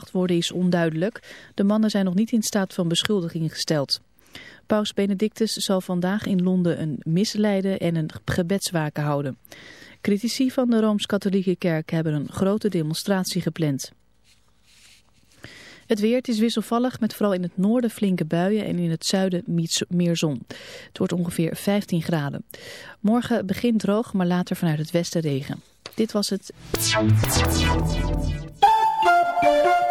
worden is onduidelijk. De mannen zijn nog niet in staat van beschuldiging gesteld. Paus Benedictus zal vandaag in Londen een misleiden en een gebedswaken houden. Critici van de Rooms-Katholieke Kerk hebben een grote demonstratie gepland. Het weer, is wisselvallig met vooral in het noorden flinke buien en in het zuiden meer zon. Het wordt ongeveer 15 graden. Morgen begint droog, maar later vanuit het westen regen. Dit was het...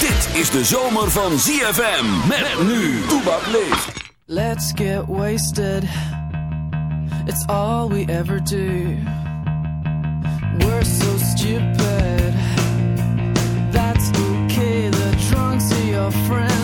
Dit is de zomer van ZFM. Met nu. Toebak leeft. Let's get wasted. It's all we ever do. We're so stupid. That's okay. The trunks of your friends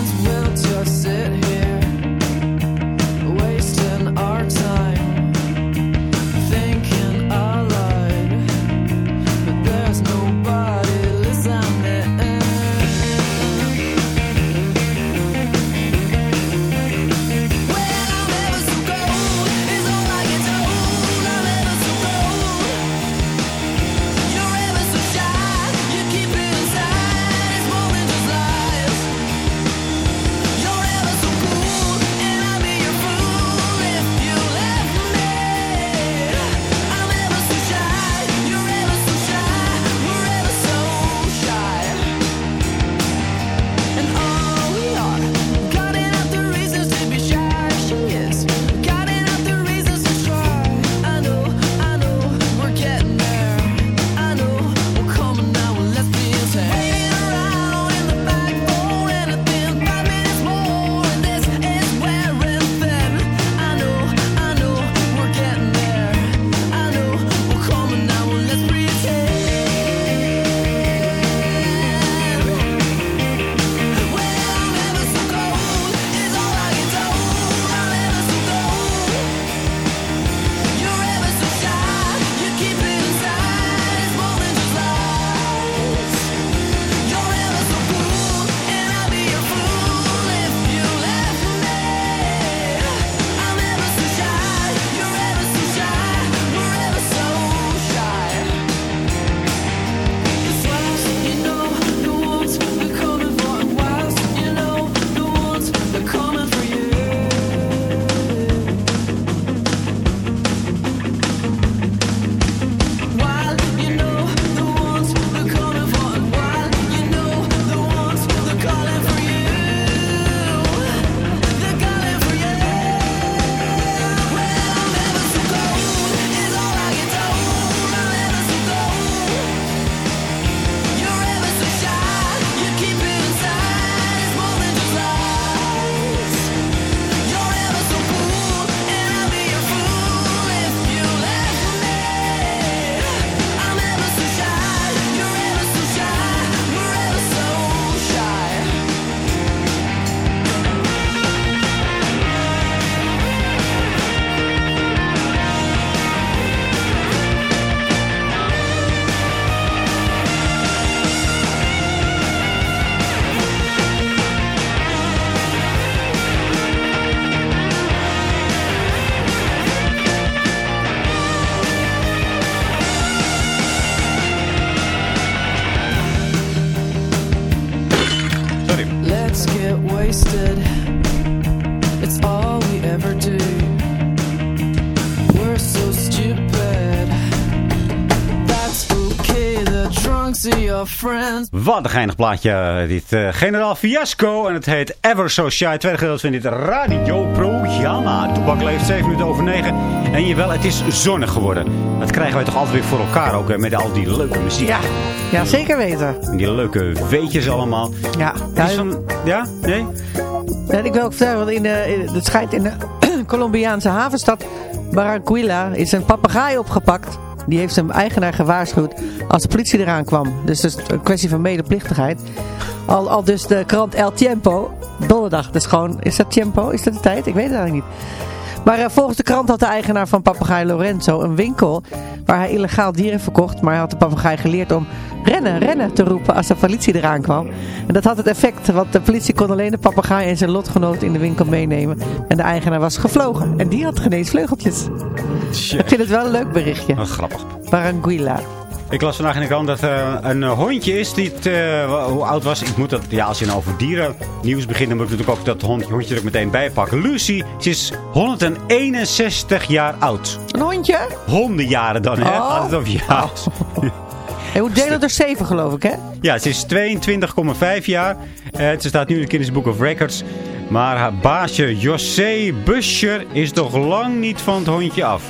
friends. Wat een geinig plaatje, eh, dit uh, Generaal Fiasco. En het heet Ever So Shy. Tweede gedeelte van dit radioprogramma. Toebak leeft 7 minuten over 9. En jawel, het is zonnig geworden. Dat krijgen wij toch altijd weer voor elkaar ook. Hè, met al die leuke muziek. Ja, ja zeker weten. En die leuke weetjes allemaal. Ja. Ja, van, ja? nee? Ik wil ook vertellen, want in de, in, het schijnt in de Colombiaanse havenstad Barranquilla is een papegaai opgepakt. Die heeft zijn eigenaar gewaarschuwd als de politie eraan kwam. Dus het is een kwestie van medeplichtigheid. Al, al dus de krant El Tiempo, donderdag, dus gewoon, is dat Tiempo? Is dat de tijd? Ik weet het eigenlijk niet. Maar uh, volgens de krant had de eigenaar van papegaai Lorenzo een winkel waar hij illegaal dieren verkocht. Maar hij had de papegaai geleerd om rennen, rennen te roepen als de politie eraan kwam. En dat had het effect, want de politie kon alleen de papegaai en zijn lotgenoot in de winkel meenemen. En de eigenaar was gevlogen. En die had geen eens vleugeltjes. Ik vind het wel een leuk berichtje. Wat grappig. Barranquilla. Ik las vandaag in de krant dat er een hondje is die het, uh, hoe oud was. Ik moet dat, ja, als je nou over dieren nieuws begint, dan moet ik natuurlijk ook dat hondje, hondje er meteen bijpakken. Lucy, ze is 161 jaar oud. Een hondje? Hondenjaren dan, hè? Oh. Altijd over jaar. En hoe delen er 7 geloof ik, hè? Ja, ze is 22,5 jaar. Uh, ze staat nu in de Guinness Book of Records. Maar haar baasje José Buscher is nog lang niet van het hondje af.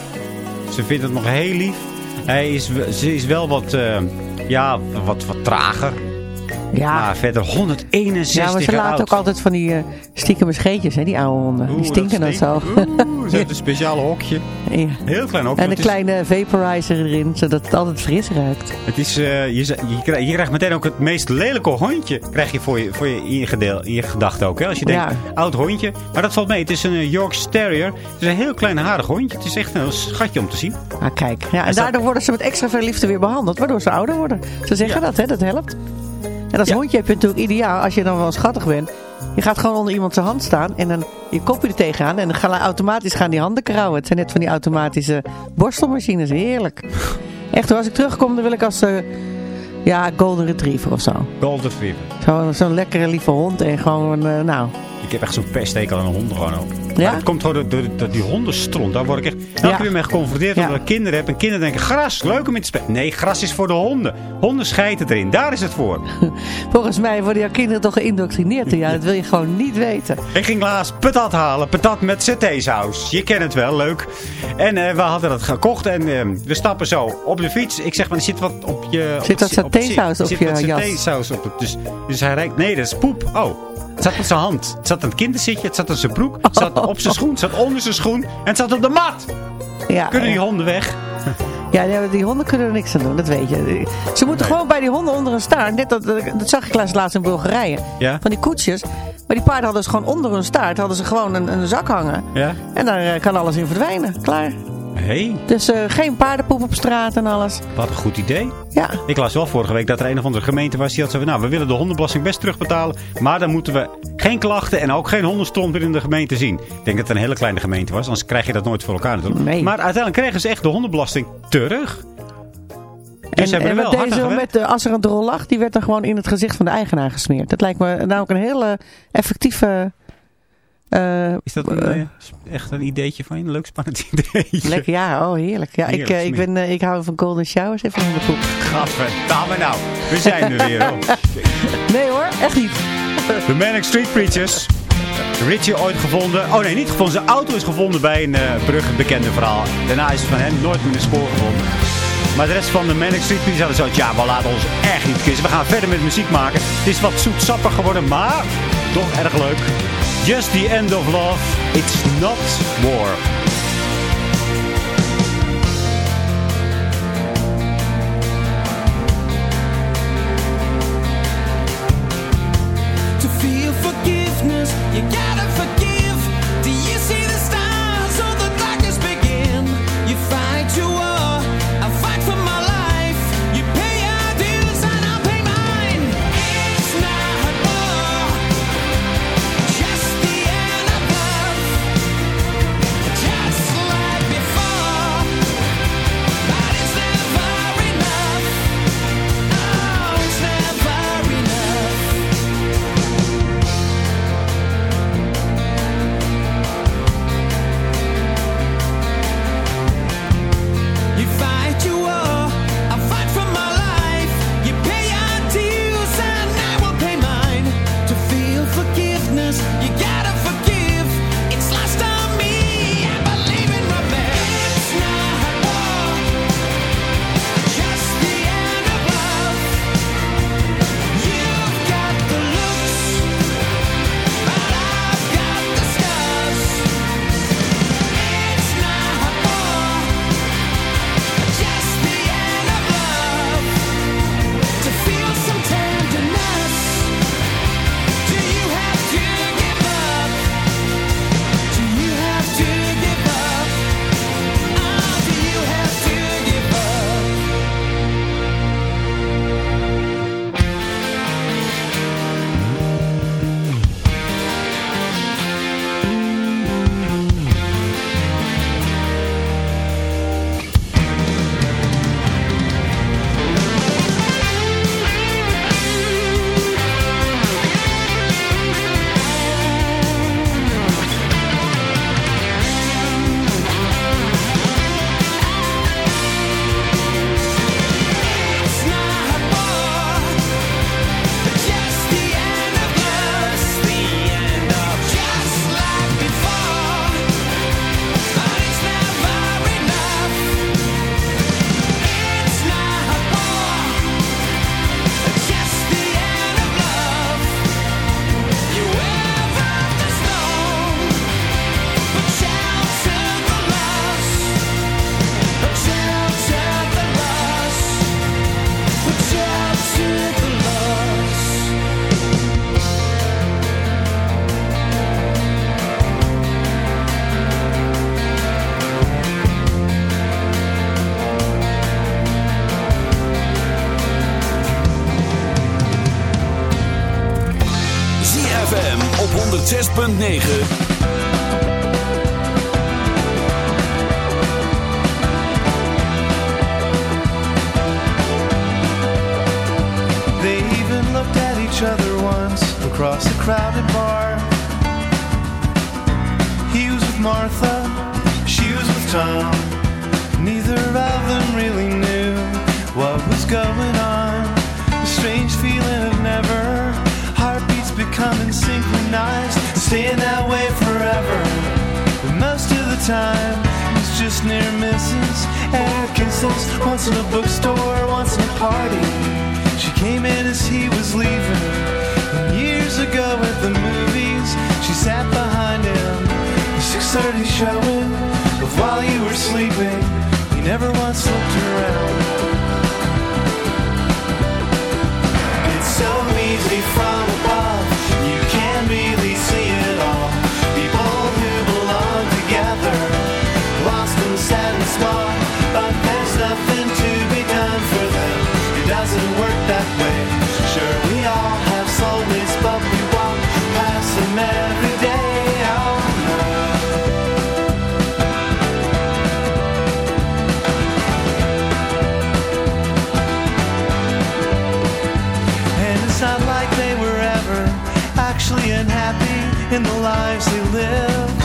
Ze vindt het nog heel lief. Hij is, ze is wel wat, uh, ja, wat, wat trager. Ja. Maar verder 161 Ja, maar ze laten ook altijd van die uh, stiekeme scheetjes, hè, die oude honden. Oeh, die stinken dan zo. Oeh, ze een speciaal hokje. Ja. Heel klein hokje. En een is- kleine vaporizer erin, zodat het altijd fris ruikt. Het is, eh, je, je, krijgt, je krijgt meteen ook het meest lelijke hondje. Krijg je voor je, voor je, in, je gedeel, in je gedachten ook. Hè? Als je denkt, Ja. oud hondje. Maar dat valt mee. Het is een eh, Yorkshire Terrier. Het is een heel klein harig hondje. Het is echt een schatje om te zien. Ah, kijk. Ja, en dat- daardoor worden ze met extra veel liefde weer behandeld, waardoor ze ouder worden. Ze zeggen dat, hè, dat helpt. En als Ja. hondje heb je natuurlijk ideaal, als je dan wel schattig bent. Je gaat gewoon onder iemand zijn hand staan en dan je kopje er tegenaan. En dan gaan automatisch gaan die handen krauwen. Het zijn net van die automatische borstelmachines. Heerlijk. Echt hoor, als ik terugkom, dan wil ik als... eh, ja, golden retriever of zo. Golden Retriever. Zo- Zo'n lekkere lieve hond en gewoon, eh, nou... Ik heb echt zo'n peststekel aan een hond gewoon ook. Maar dat komt gewoon door, door, door die hondenstront. Daar word ik echt elke keer mee geconfronteerd. Omdat ik kinderen heb. En kinderen denken, gras, leuk om in te spelen. Nee, gras is voor de honden. Honden schijten erin. Daar is het voor. Volgens mij worden jouw kinderen toch geïndoctrineerd. Ja, dat wil je gewoon niet weten. Ik ging laatst patat halen. Patat met satésaus. Je kent het wel, leuk. En eh, we hadden dat gekocht. En eh, we stappen zo op de fiets. Ik zeg, maar er zit wat op je... Zit wat op- zit je wat jas? satésaus op het. Dus, dus hij rijdt... Nee, dat is poep. Oh. Het zat op zijn hand. Het zat aan het kinderzitje. Het zat aan zijn broek. Het zat op zijn schoen. Het zat onder zijn schoen. En het zat op de mat. Ja, Kunnen die honden weg? Ja, die honden kunnen er niks aan doen, dat weet je. Ze moeten gewoon bij die honden onder hun staart. Net dat, dat zag ik laatst in Bulgarije. Ja? Van die koetsjes. Maar die paarden hadden ze gewoon onder hun staart. Hadden ze gewoon een, een zak hangen. Ja? En daar eh, kan alles in verdwijnen. Klaar. Hey, Dus eh, geen paardenpoep op straat en alles. wat een goed idee. Ja. Ik las wel vorige week dat er een of andere gemeente was die had van, nou, we willen de hondenbelasting best terugbetalen, maar dan moeten we geen klachten en ook geen hondenstront meer in de gemeente zien. Ik denk dat het een hele kleine gemeente was, anders krijg je dat nooit voor elkaar natuurlijk. Nee. Maar uiteindelijk kregen ze echt de hondenbelasting terug. Dus en en wat deze met de, als er een drol lag, die werd dan gewoon in het gezicht van de eigenaar gesmeerd. Dat lijkt me namelijk een hele effectieve... eh, Is dat een, eh, eh, echt een ideetje van je? Een leuk spannend ideetje. Lekker, ja, oh heerlijk. Ja, ik, ik, ben, ik hou van golden showers even van de poep. Gadverdamme nou, we zijn er weer. hoor. Nee hoor, echt niet. De Manic Street Preachers. Richie ooit gevonden. Oh nee, niet gevonden. Zijn auto is gevonden bij een brug, een bekende verhaal. Daarna is het van hem nooit meer in de spoor gevonden. Maar de rest van de Manic Street Preachers hadden zoiets. Ja, we laten ons echt niet kiezen. We gaan verder met muziek maken. Het is wat zoetsappig geworden, maar toch erg leuk. Just the end of love. It's not war. Showing of while you were sleeping. He never once looked in the lives they lived.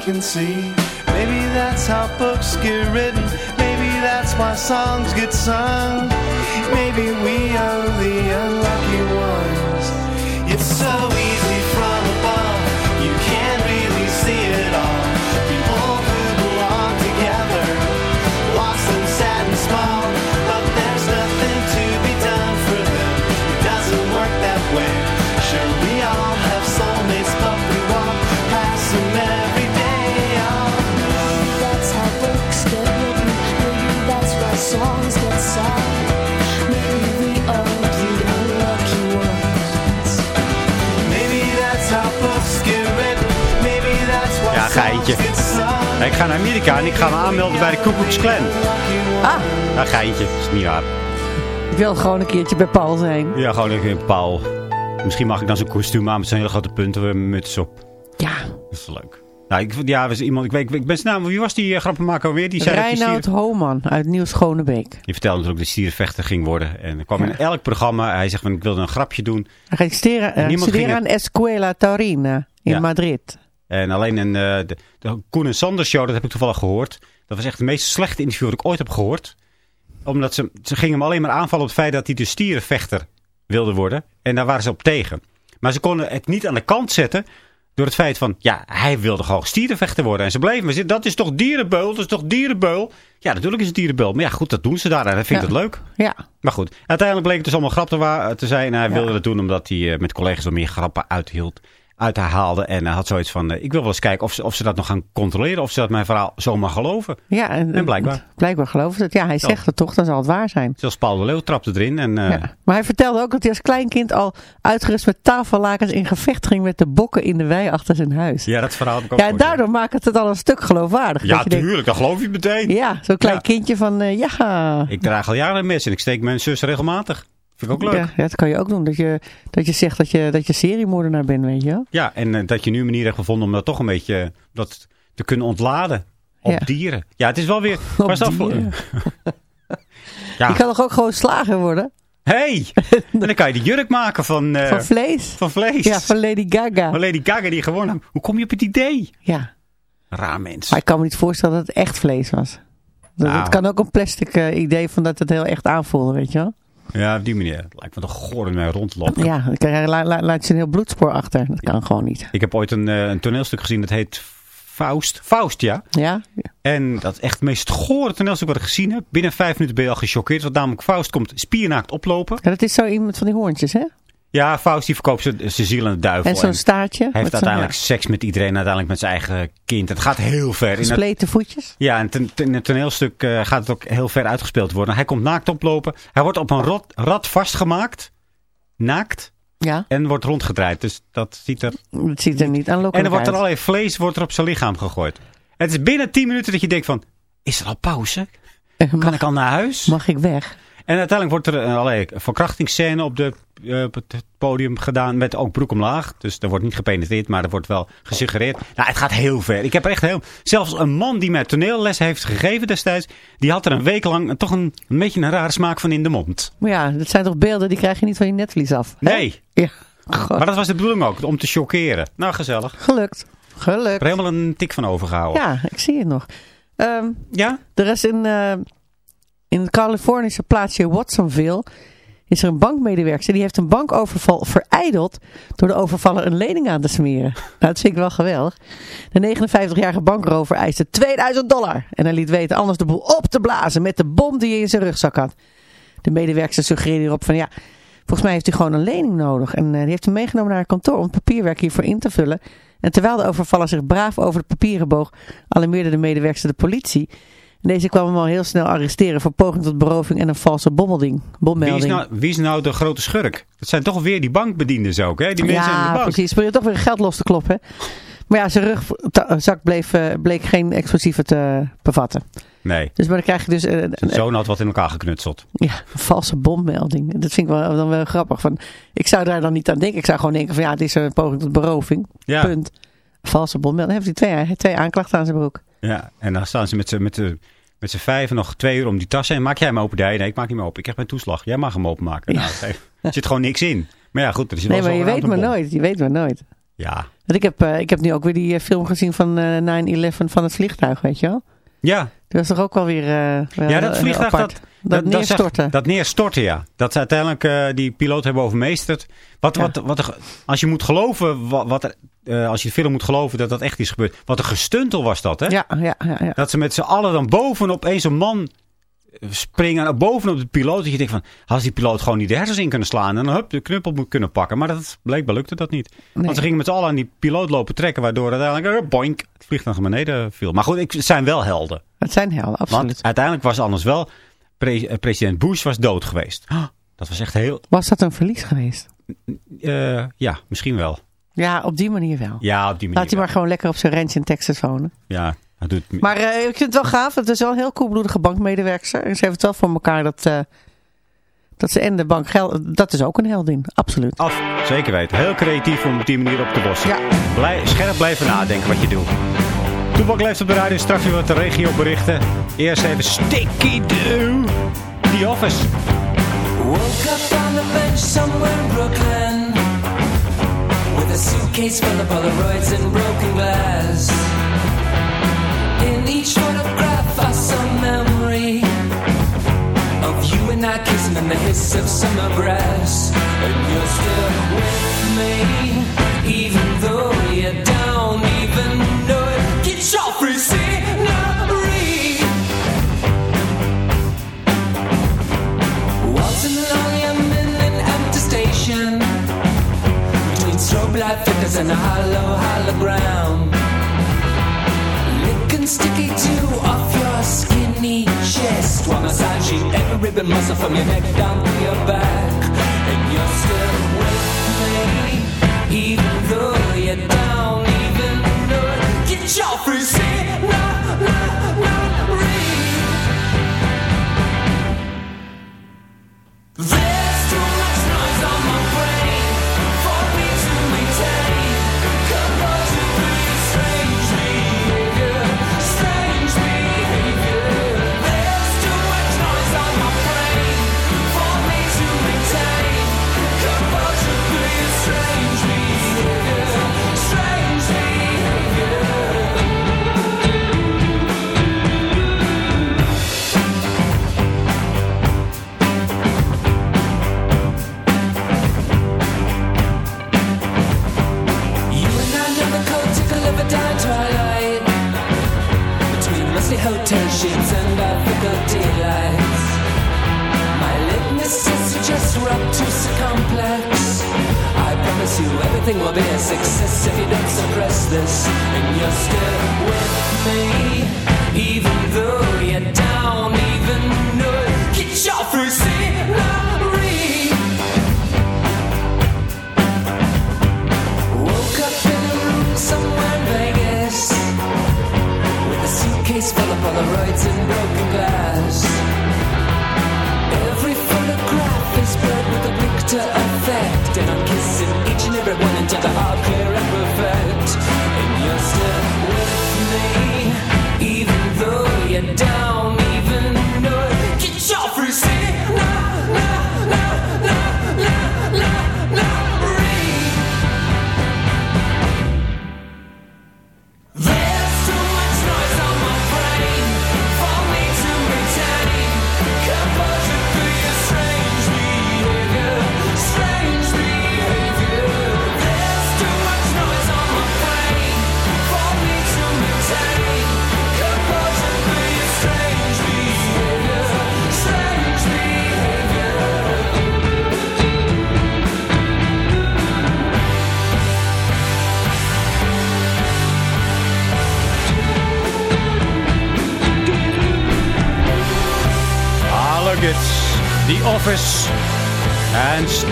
That vacancy. Maybe that's how books get written. Maybe that's why songs get sung. Maybe we are the unlucky ones. Geintje. sung. Ik ga naar Amerika en ik ga me aanmelden bij de Ku Klux Klan. Ah, Ja, geintje. Dat is niet waar. ik wil gewoon een keertje bij Paul zijn. Ja, gewoon een paal. Misschien mag ik dan zo'n kostuum aan met zo'n hele grote punten met een muts op. Ja, Dat is leuk. Nou, ik, ja, was iemand, ik, weet, ik ben zijn naam. Wie was die uh, grappenmaker weer? Die zei Reinoud stier- Homan uit Nieuw-Schonebeek. Die vertelde natuurlijk dat stierenvechter ging worden. En er kwam in elk programma. Hij zegt van ik wilde een grapje doen. Hij steren, eh, Niemand studeren ging aan Escuela Taurina in Ja. Madrid. En alleen een, eh, de, de Koen en Sanders show, dat heb ik toevallig gehoord. Dat was echt het meest slechte interview dat ik ooit heb gehoord. Omdat ze, ze gingen hem alleen maar aanvallen op het feit dat hij de stierenvechter wilde worden. En daar waren ze op tegen. Maar ze konden het niet aan de kant zetten door het feit van, ja, hij wilde gewoon stierenvechter worden. En ze bleven maar zitten, dat is toch dierenbeul, dat is toch dierenbeul. Ja, natuurlijk is het dierenbeul. Maar ja, goed, dat doen ze daar en hij vindt Ja. het leuk. Ja, Maar goed, uiteindelijk bleek het dus allemaal grap te, zijn. En hij wilde dat doen omdat hij eh, met collega's wat meer grappen uithield. Uit haar haalde. En hij had zoiets van, eh, ik wil wel eens kijken of ze, of ze dat nog gaan controleren. Of ze dat mijn verhaal zomaar geloven. Ja, en, En blijkbaar. Blijkbaar geloven ze het. Ja, hij zegt het toch, dan zal het waar zijn. Zelfs Paul de Leeuw trapte erin. En, eh, Ja. Maar hij vertelde ook dat hij als kleinkind al uitgerust met tafellakens in gevecht ging met de bokken in de wei achter zijn huis. ja, dat verhaal heb ik ook Ja, en daardoor maakt het het al een stuk geloofwaardig. Ja, dat denkt, tuurlijk, dat geloof je meteen. ja, zo'n klein Ja. kindje van, eh, ja. Ik draag al jaren een mes en ik steek mijn zus regelmatig. Vind ik ook leuk. Ja, dat kan je ook doen. Dat je, dat je zegt dat je, dat je seriemoordenaar bent, weet je wel. Ja, en eh, dat je nu een manier hebt gevonden om dat toch een beetje dat te kunnen ontladen op Ja. dieren. Ja, het is wel weer... Op dat voor- dieren. ja. Je kan toch ook gewoon slager worden? hey! en dan kan je de jurk maken van, eh, van vlees? van vlees. Ja, van Lady Gaga. Van Lady Gaga die gewoon... Hoe kom je op het idee? Ja, Raar mens. maar ik kan me niet voorstellen dat het echt vlees was. Dat, Nou. Het kan ook een plastic eh, idee van dat het heel echt aanvoelde, weet je wel. Ja, op die manier. Het lijkt me toch goor in mij rondlopen. Ja, dan krijg je- la- la- laat je een heel bloedspoor achter. Dat kan gewoon niet. Ik heb ooit een, eh, een toneelstuk gezien dat heet Faust. Faust, ja. Ja? En dat is echt het meest gore toneelstuk wat ik gezien heb. Binnen vijf minuten ben je al gechoqueerd. Want namelijk Faust komt spiernaakt oplopen. ja, dat is zo iemand van die hoorntjes, hè? Ja, Faust die verkoopt zijn ziel aan de duivel. En zo'n staartje. Hij heeft uiteindelijk seks met iedereen, uiteindelijk met zijn eigen kind. Het gaat heel ver. het, gespleten voetjes. ja, en ten, ten- in het toneelstuk eh, gaat het ook heel ver uitgespeeld worden. Hij komt naakt oplopen. Hij wordt op een rot, rad vastgemaakt. Naakt. Ja, En wordt rondgedraaid. Dus dat ziet er... dat ziet er niet aanlokkelijk En er wordt er uit. allerlei vlees wordt er op zijn lichaam gegooid. Het is binnen 10 minuten dat je denkt van... Is er al pauze? Eh, Kan mag, ik al naar huis? mag ik weg? En uiteindelijk wordt er een allerlei verkrachtingsscène op, de, eh, op het podium gedaan met ook broek omlaag. Dus er wordt niet gepenetreerd, maar er wordt wel gesuggereerd. Nou, het gaat heel ver. Ik heb echt heel... Zelfs een man die mij toneelles heeft gegeven destijds... die had er een week lang toch een, een beetje een rare smaak van in de mond. Maar ja, dat zijn toch beelden die krijg je niet van je netvlies af? hè? Nee, Ja, God. maar dat was de bedoeling ook, om te chockeren. Nou, gezellig. Ik gelukt. heb Gelukt. er helemaal een tik van overgehouden. Ja, ik zie het nog. Ehm, Ja? er is in, eh, in het Californische plaatsje Watsonville is er een bankmedewerker. Die heeft een bankoverval verijdeld door de overvaller een lening aan te smeren. Nou, dat vind ik wel geweldig. De 59-jarige bankrover eiste 2000 dollar. En hij liet weten anders de boel op te blazen met de bom die hij in zijn rugzak had. De medewerker suggereerde hierop van ja, volgens mij heeft hij gewoon een lening nodig. En eh, die heeft hem meegenomen naar het kantoor om het papierwerk hiervoor in te vullen. En terwijl de overvaller zich braaf over de papieren boog, alarmeerde de medewerkster de politie. En deze kwam hem al heel snel arresteren voor poging tot beroving en een valse bommelding, Wie is, nou, wie is nou de grote schurk? Dat zijn toch weer die bankbedienders ook, hè? Die mensen in de ja, bank. precies. Probeer toch weer geld los te kloppen. hè. Maar ja, zijn rugzak bleef, eh, bleek geen explosieven te bevatten. Nee, Dus maar dan krijg je dus eh, een, zijn zoon had wat in elkaar geknutseld. ja, een valse bommelding. Dat vind ik wel, dan wel grappig. Van, ik zou daar dan niet aan denken. Ik zou gewoon denken van ja, het is een poging tot beroving. Ja. Punt. Valse bommelding. Dan heeft hij twee, twee aanklachten aan zijn broek. Ja, en dan staan ze met z'n met z'n- met vijven nog twee uur om die tas heen. Maak jij hem open? Nee, nee, ik maak niet meer open. Ik heb mijn toeslag. Jij mag hem openmaken. Nou, er zit gewoon niks in. Maar ja, goed. Er is Nee, maar je weet maar nooit. Je weet maar nooit. Ja. Want ik heb, eh, ik heb nu ook weer die eh, film gezien van eh 9-11 van het vliegtuig, weet je wel. Ja, Dat was toch ook wel weer eh, ja dat vliegtuig apart. dat, dat, zegt- Dat neerstorten, ja. Dat ze uiteindelijk eh, die piloot hebben overmeesterd. Wat, Ja. wat, wat er, als je moet geloven, wat, wat er, eh, als je de film moet geloven dat dat echt is gebeurd. Wat een gestuntel was dat, hè? ja, ja, ja, ja. Dat ze met z'n allen dan bovenop eens een man springen. en Bovenop de piloot. Dat je denkt van, als die piloot gewoon niet de hersens in kunnen slaan. En dan hup, de knuppel moet kunnen pakken. Maar dat blijkbaar lukte dat niet. Nee. Want ze gingen met z'n allen aan die piloot lopen trekken. Waardoor uiteindelijk, eh, boink, het vliegtuig naar beneden viel. Maar goed, ik, het zijn wel helden. Het zijn helden, absoluut. Want uiteindelijk was anders wel, pre- eh, president Bush was dood geweest. Ah, Dat was echt heel, Was dat een verlies geweest? eh, ja, misschien wel. Ja, op die manier wel. Ja, op die manier Laat hij maar gewoon lekker op zijn ranch in Texas wonen. Ja, doet, Maar eh, ik vind het wel gaaf. Het is wel een heel koelbloedige bankmedewerker. En ze heeft het wel voor elkaar dat, eh, dat ze en de bank geld... Dat is ook een heldin, absoluut. af, zeker weten. Heel creatief om op die manier op te bossen. Ja. Blij, scherp blijven nadenken wat je doet. Toepak leeft op de radio, straks weer wat de regio berichten. Eerst even Sticky Doo. The Office. Woke up on the bench somewhere in Brooklyn With a suitcase full of Polaroids and broken glass each photograph I saw memory Of you and I kissing in the hiss of summer grass. And you're still with me Even though you don't even know it. Get your free scenery. In an empty station Between strobe light flickers and a hollow, hollow ground. Sticky dew off your skinny chest while massaging every bit muscle from your neck down to your back. And you're still with me, even though you're down, even though get your free say, no,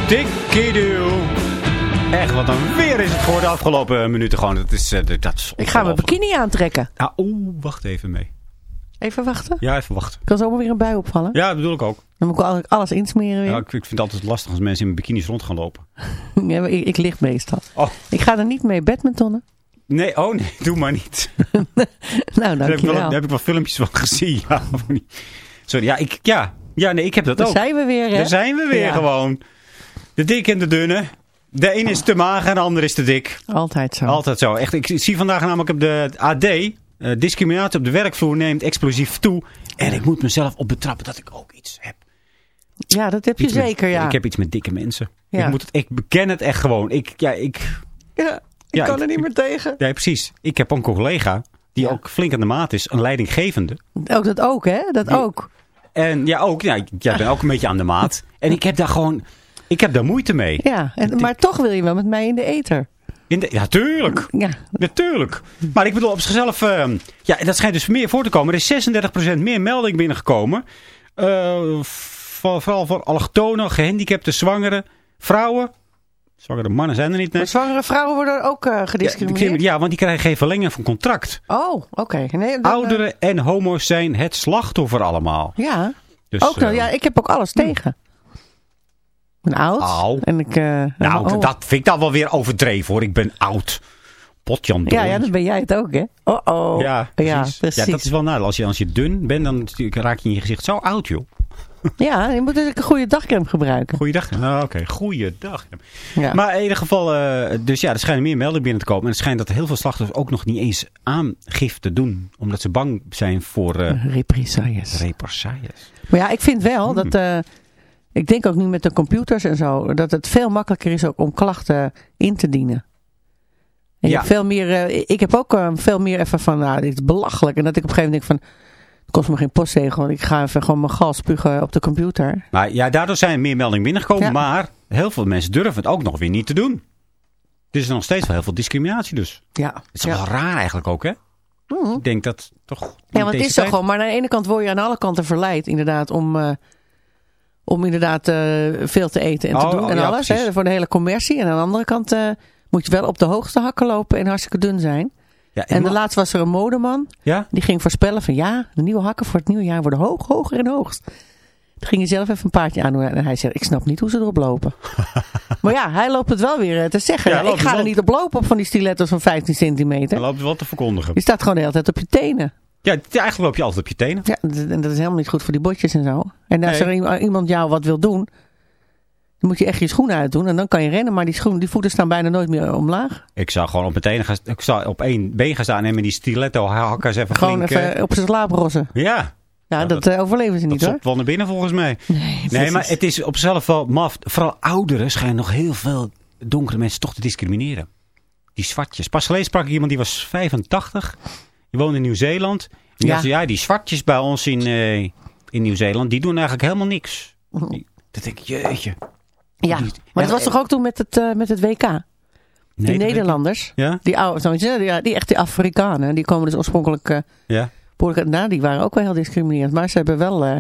Doo. Echt, wat een weer is het voor de afgelopen minuten gewoon. Dat is, eh, dat is Ik ga mijn bikini aantrekken. Ah, Oeh, wacht even mee. Even wachten. Ja, even wachten. Kan zomaar weer een bui opvallen. Ja, dat bedoel ik ook. Dan moet ik al- alles insmeren weer. Ja, ik, ik vind het altijd lastig als mensen in bikinis rond gaan lopen. Ja, ik, ik lig meestal. Oh. Ik ga er niet mee badmintonnen. Nee, oh nee, doe maar niet. Nou, Daar heb, ik wel, daar heb ik wel filmpjes van gezien. Ja? Sorry, ja, ik, ja, ja, nee, ik heb dat Daar ook. zijn we weer, hè? Daar zijn we weer Ja. gewoon. De dikke en de dunne. De een is te mager en de ander is te dik. Altijd zo. Altijd zo. Echt, ik zie vandaag namelijk op de AD... eh, discriminatie op de werkvloer neemt explosief toe. En ik moet mezelf op betrappen dat ik ook iets heb. Ja, dat heb je Iets met- zeker, ja. Ik heb iets met dikke mensen. Ja. Ik, moet het, ik beken het echt gewoon. Ik, ja, ik, Ja, ik Ja, kan ik- er niet meer tegen. ja, precies. Ik heb ook een collega die ook flink aan de maat is. Een leidinggevende. Ook dat ook, hè? Dat ook. En ja, ook. Ja, ik jij bent ook een beetje aan de maat. En ik heb daar gewoon... Ik heb daar moeite mee. Ja, en, maar toch wil je wel met mij in de eter. In de, ja, tuurlijk. Ja, Natuurlijk. Maar ik bedoel, op zichzelf... eh, ja, dat schijnt dus meer voor te komen. Er is 36% meer melding binnengekomen. Eh, voor- vooral voor allochtonen, gehandicapten, zwangere vrouwen. Zwangere mannen zijn er niet. Nee. maar zwangere vrouwen worden ook eh, gediscrimineerd. ja, want die krijgen geen verlenging van contract. Oh, oké. Nee, dan, eh, Ouderen en homo's zijn het slachtoffer allemaal. Ja, Dus, ook nou, ja, ik heb ook alles tegen. Ben oud. Au. En ik... eh, Nou, oh. dat vind ik dan wel weer overdreven hoor. Ik ben oud. Potjan Ja, ja, dan ben jij het ook, hè? Oh, oh. Ja, precies. Ja, dat is wel nadeel. Als je, als je dun bent, dan raak je in je gezicht zo oud, joh. Ja, je moet dus een goede dagcreme gebruiken. Goeiedag. Nou, oké. Goeiedag. Ja. Maar in ieder geval, eh, dus ja, er schijnen meer meldingen binnen te komen. En het schijnt dat heel veel slachtoffers ook nog niet eens aangifte doen. Omdat ze bang zijn voor eh Represailles. represailles. Maar ja, ik vind wel Hmm. dat... ik denk ook nu met de computers en zo... dat het veel makkelijker is ook om klachten in te dienen. En Ja. veel meer... eh, ik heb ook eh, veel meer even van... Nou, dit is belachelijk. En dat ik op een gegeven moment denk van... Het kost me geen postzegel. Want ik ga even gewoon mijn gal spugen op de computer. Maar ja, daardoor zijn meer meldingen binnengekomen. Ja. Maar heel veel mensen durven het ook nog weer niet te doen. Er is nog steeds wel heel veel discriminatie dus. Ja. Het is wel raar eigenlijk ook, hè? Ik denk dat toch... Mhm. Ja, want het is toch gewoon. Maar aan de ene kant word je aan alle kanten verleid, inderdaad, om, eh, om inderdaad eh, veel te eten en te Oh, doen oh, en ja, alles. Hè, voor de hele commercie. En aan de andere kant eh, moet je wel op de hoogste hakken lopen en hartstikke dun zijn. Ja, En de ma- laatst was er een modeman. Ja? Die ging voorspellen van ja, de nieuwe hakken voor het nieuwe jaar worden hoog, hoger en hoogst. Toen ging hij zelf even een paardje aan doen en hij zei, ik snap niet hoe ze erop lopen. maar ja, hij loopt het wel weer eh, te zeggen. Ja, loopt ik ga er niet op lopen op van die stilettos van 15 Dan centimeter. loopt het wel te verkondigen. Je staat gewoon de hele tijd op je tenen. Ja, eigenlijk loop je altijd op je tenen. Ja, dat- en dat is helemaal niet goed voor die botjes en zo. En als Nee. er iemand jou wat wil doen, dan moet je echt je schoenen uitdoen. En dan kan je rennen, maar die, schoenen, die voeten staan bijna nooit meer omlaag. Ik zou gewoon op mijn tenen gaan, ik zou op één been gaan staan en met die stiletto hakken ze even Gewoon flink... even eh, op zijn slaap Ja, Ja, Ja, dat, dat- eh, overleven ze dat niet hoor. stopt wel naar binnen volgens mij. Nee, maar het is op zichzelf wel maf. Vooral ouderen schijnen nog heel veel donkere mensen toch te discrimineren. Die zwartjes. Pas geleden sprak ik iemand die was 85. Die woonde in Nieuw-Zeeland. Die Ja. ja, die zwartjes bij ons in, eh, in Nieuw-Zeeland, die doen eigenlijk helemaal niks. Die- Dat denk ik, jeetje. Ja, Die- maar dat was toch ook toen met het, eh, met het WK? Nee, die Nederlanders. Ja? die, oude, je- ja, die echt die Afrikanen, die komen dus oorspronkelijk, eh Ja. nou, die waren ook wel heel discriminerend. Maar ze hebben wel eh,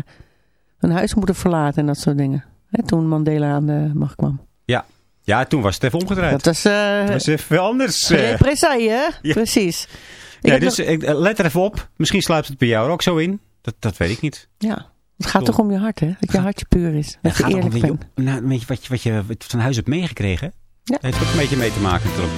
hun huis moeten verlaten en dat soort dingen. Hè, toen Mandela aan de macht kwam. Ja. ja, toen was het even omgedraaid. Dat was eh Dat was even wel anders. eh. represaille, hè? Ja. Precies. Ik Ja, heb dus nog- ik, eh, let er even op. Misschien sluipt het bij jou er ook zo in. Dat, dat weet ik niet. ja, het gaat toch om je hart, hè? Dat je hartje puur is. Dat Het je eerlijk een beetje bent. om nou, weet je, wat, je, wat je van huis hebt meegekregen. Ja. Dat heeft ook een beetje mee te maken natuurlijk.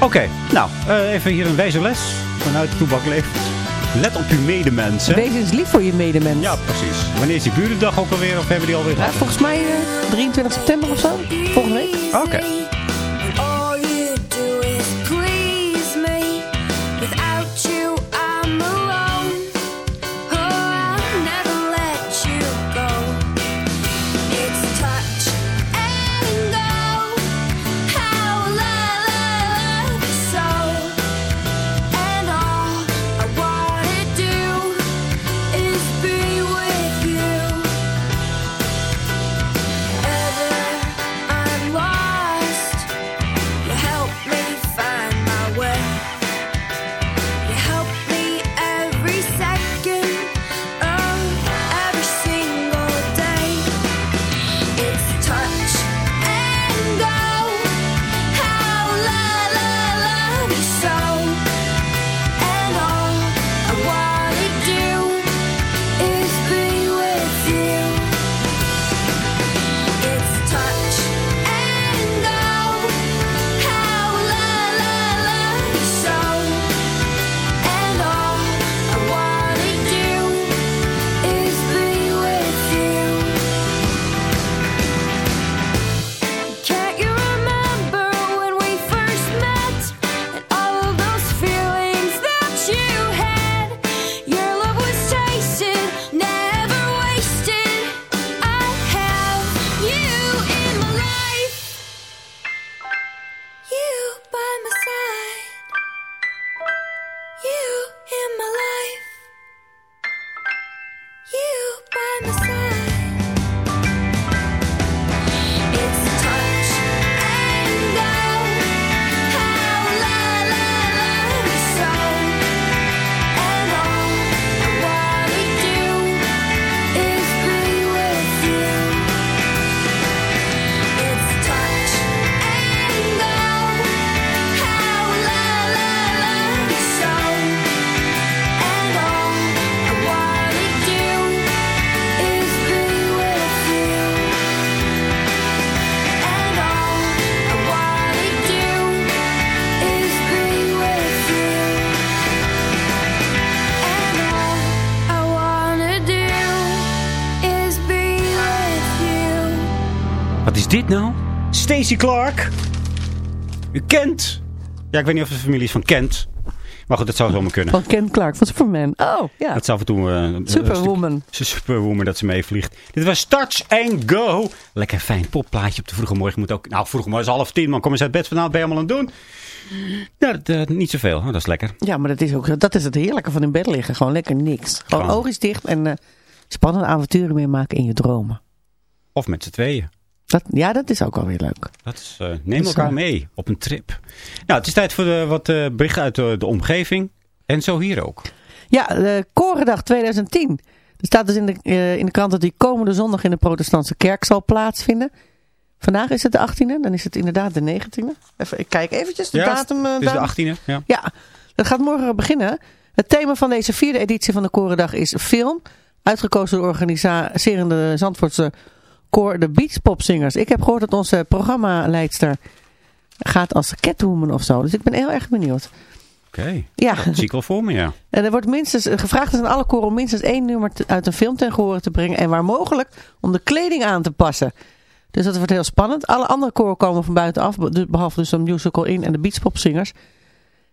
Oké, nou, eh, even hier een wijze les vanuit Toebakleef. Let op uw medemensen. Wees eens lief voor je medemens. Ja, precies. Wanneer is die burendag ook alweer? Of hebben die alweer Ja, gehad? volgens mij eh, 23 september of zo. Volgende week. Oké. Clark. U kent. Ja, ik weet niet of het familie is van Kent. Maar goed, dat zou zomaar kunnen. Van Ken Clark, van Superman. Oh, ja. Dat zou af en toe... een Superwoman. stuk- Superwoman dat ze meevliegt. Dit was Touch and Go. Lekker fijn popplaatje op de vroege morgen. Moet ook, nou, vroege morgen is half tien. Man, kom eens uit bed vanavond. Ben je allemaal aan het doen? Nou, dat, eh, niet zoveel. Oh, dat is lekker. Ja, maar dat is ook dat is het heerlijke van in bed liggen. Gewoon lekker niks. Gewoon Gewoon. oogjes dicht en eh, spannende avonturen meemaken in je dromen. Of met z'n tweeën. Dat, ja, dat is ook wel weer leuk. Dat is, eh, neem Dus, elkaar mee op een trip. Nou, het is tijd voor de, wat eh, berichten uit de, de omgeving. En zo hier ook. Ja, de Korendag 2010. Er staat dus in de, eh, in de krant dat die komende zondag in de protestantse kerk zal plaatsvinden. Vandaag is het de 18e, dan is het inderdaad de 19e. Even, ik kijk eventjes de ja, datum. eh, het is daar. de 18e. Ja. Ja, dat gaat morgen beginnen. Het thema van deze vierde editie van de Korendag is film. Uitgekozen door de organiserende Zandvoortse koor de Beachpopzingers. Ik heb gehoord dat onze programmaleidster gaat als Catwoman of zo. Dus ik ben heel erg benieuwd. Oké, Ja, dat zie ik wel voor me, ja. en er wordt minstens gevraagd is aan alle koren om minstens één nummer te- uit een film ten gehore te brengen. En waar mogelijk om de kleding aan te passen. Dus dat wordt heel spannend. Alle andere koren komen van buitenaf. dus- Behalve dus de musical in en de beachpopzingers.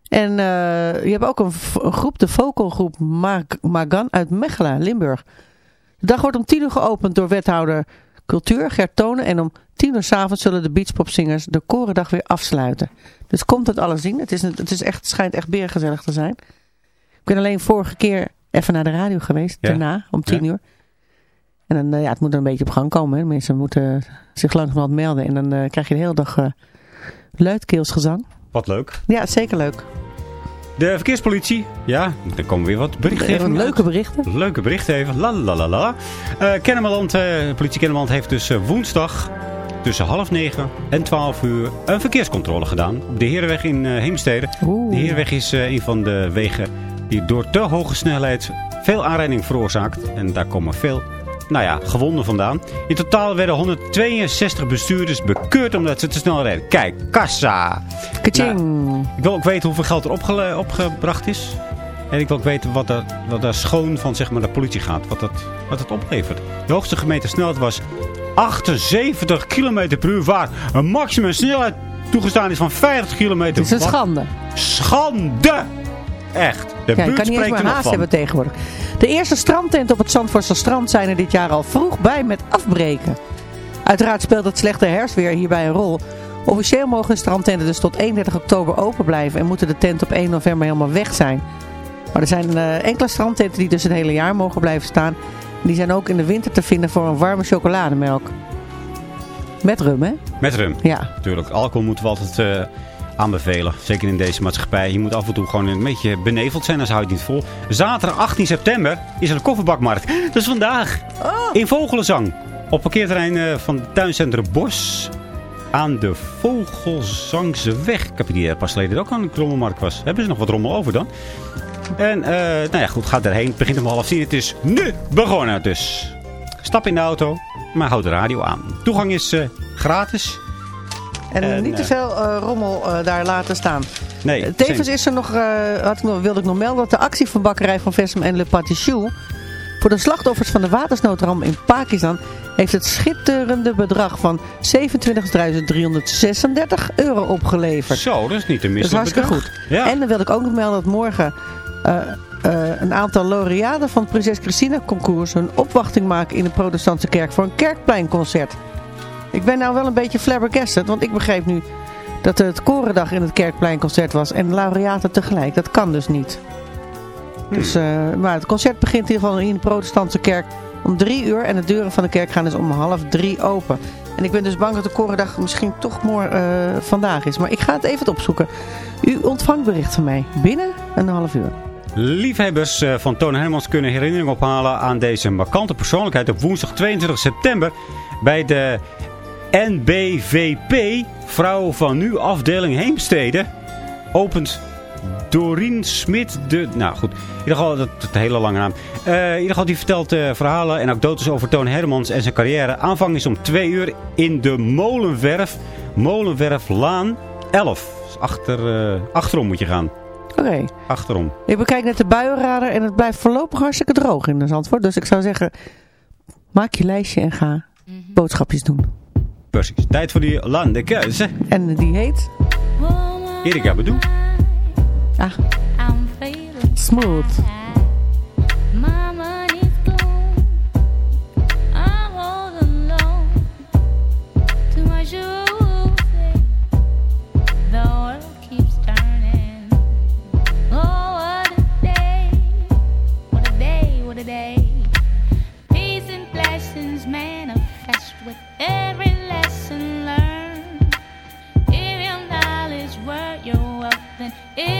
En eh, je hebt ook een groep, de vocalgroep Mag- Magan uit Mechelen, Limburg. De dag wordt om tien uur geopend door wethouder cultuur Gert Tonen. En om tien uur s'avonds zullen de beachpopzingers de korendag weer afsluiten. Dus komt het alles zien. Het, is het, is echt, het schijnt echt beergezellig te zijn. Ik ben alleen vorige keer even naar de radio geweest. Ja. Daarna, om tien Ja. uur. En dan, eh, ja, het moet er een beetje op gang komen. Hè. Mensen moeten zich langzamerhand melden. En dan eh, krijg je de hele dag eh luidkeelsgezang. Wat leuk. Ja, zeker leuk. De verkeerspolitie. Ja, er komen weer wat berichten. Even leuke berichten. Leuke berichten even. La la la la. Eh, Kennemerland, eh, politie Kennemerland heeft dus eh, woensdag tussen half negen en twaalf uur een verkeerscontrole gedaan. Op de Herenweg in Heemstede. Oeh. De Herenweg is een van de wegen die door te hoge snelheid veel aanrijding veroorzaakt. En daar komen veel nou ja, gewonden vandaan. In totaal werden 162 bestuurders bekeurd omdat ze te snel reden. Kijk, kassa! Kaching. Ik wil ook weten hoeveel geld er opgebracht is. En ik wil ook weten wat er, wat er schoon van zeg maar, de politie gaat. Wat dat, wat het oplevert. De hoogste gemeten snelheid was 78 km per uur. Waar een maximum snelheid toegestaan is van 50 km. Het is een Wat schande. Schande! Echt. De Ja, buurt kan niet eens spreekt meer er nog haast van. hebben tegenwoordig. De eerste strandtent op het Zandvoortse strand zijn er dit jaar al vroeg bij met afbreken. Uiteraard speelt het slechte herfstweer hierbij een rol. Officieel mogen de strandtenten dus tot 31 oktober open blijven en moeten de tenten op 1 november helemaal weg zijn. Maar er zijn eh, enkele strandtenten die dus het hele jaar mogen blijven staan. Die zijn ook in de winter te vinden voor een warme chocolademelk. Met rum, hè? Met rum. Ja. Natuurlijk, alcohol moeten we altijd eh, aanbevelen. Zeker in deze maatschappij. Je moet af en toe gewoon een beetje beneveld zijn, anders hou je het niet vol. Zaterdag 18 september is er een kofferbakmarkt. Dat is vandaag. In Vogelenzang. Op parkeerterrein eh, van het tuincentrum Bos. Aan de Vogelzangseweg. Ik heb eh, pas geleden ook aan een rommelmarkt was. Hebben ze nog wat rommel over dan? En, eh, nou ja, goed, ga erheen. Het begint om half tien. Het is nu begonnen dus. Stap in de auto, maar houd de radio aan. Toegang is eh, gratis. En, En, niet te eh, veel eh, rommel eh, daar laten staan. Nee, Tevens is er nog, had ik nog, wilde ik nog melden dat de actie van bakkerij van Vessem en Le Patichou voor de slachtoffers van de watersnoodramp in Pakistan heeft het schitterende bedrag van 27.336 euro opgeleverd. Zo, dat is niet een Dat is hartstikke bedrag. goed. Ja. En dan wil ik ook nog melden dat morgen een aantal laureaten van het Prinses Christina concours hun opwachting maken in de protestantse kerk voor een kerkpleinconcert. Ik ben nou wel een beetje flabbergasted, want ik begreep nu dat het korendag in het kerkpleinconcert was en de laureaten tegelijk. Dat kan dus niet. Dus, eh, maar het concert begint in ieder geval in de protestantse kerk om drie uur en de deuren van de kerk gaan dus om half drie open. En ik ben dus bang dat de korendag misschien toch morgen eh, vandaag is. Maar ik ga het even opzoeken. U ontvangt bericht van mij binnen een half uur. Liefhebbers eh, van Toon Hermans kunnen herinnering ophalen aan deze markante persoonlijkheid op woensdag 22 september bij de NBVP Vrouw van Nu afdeling Heemstede. Opent Dorien Smit de... Nou goed, in ieder geval, dat, dat hele lange naam. Eh, in ieder geval, die vertelt eh, verhalen en anekdotes over Toon Hermans en zijn carrière. Aanvang is om twee uur in de Molenwerf. Molenwerf Laan 11. Dus achter, eh, achterom moet je gaan. Oké. Achterom. Ik bekijk net de buienradar en het blijft voorlopig hartstikke droog in de Zandvoort. Dus ik zou zeggen, maak je lijstje en ga boodschapjes doen. Precies. Tijd voor die landenkeuze. En die heet... Erika Bedoel. Ah, smooth. My It.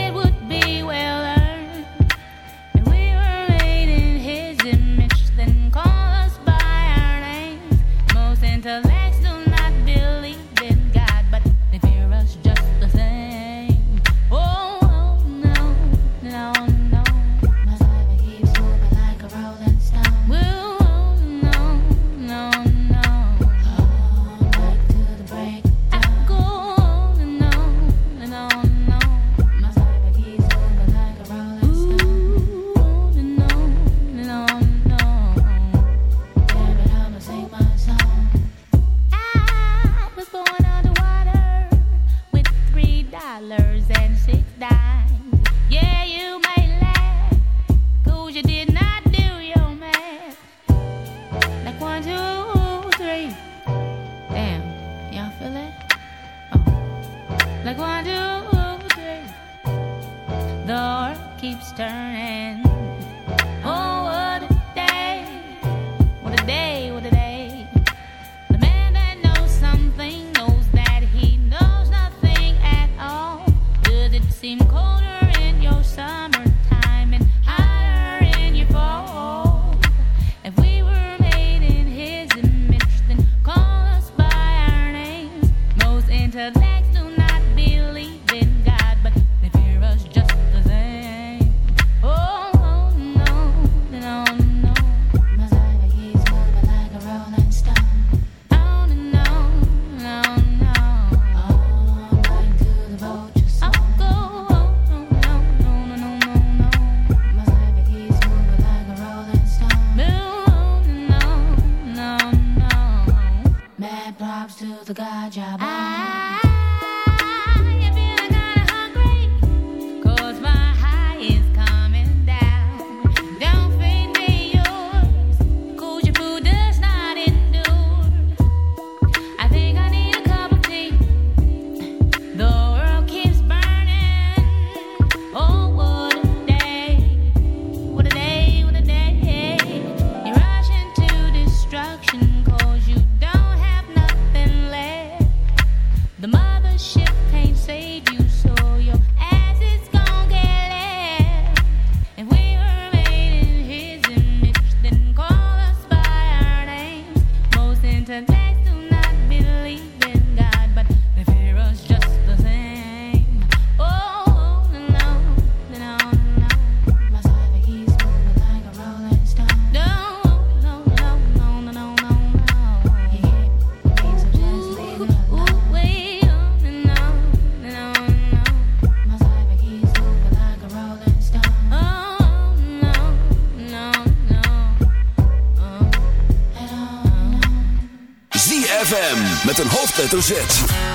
Hoofdletter Z.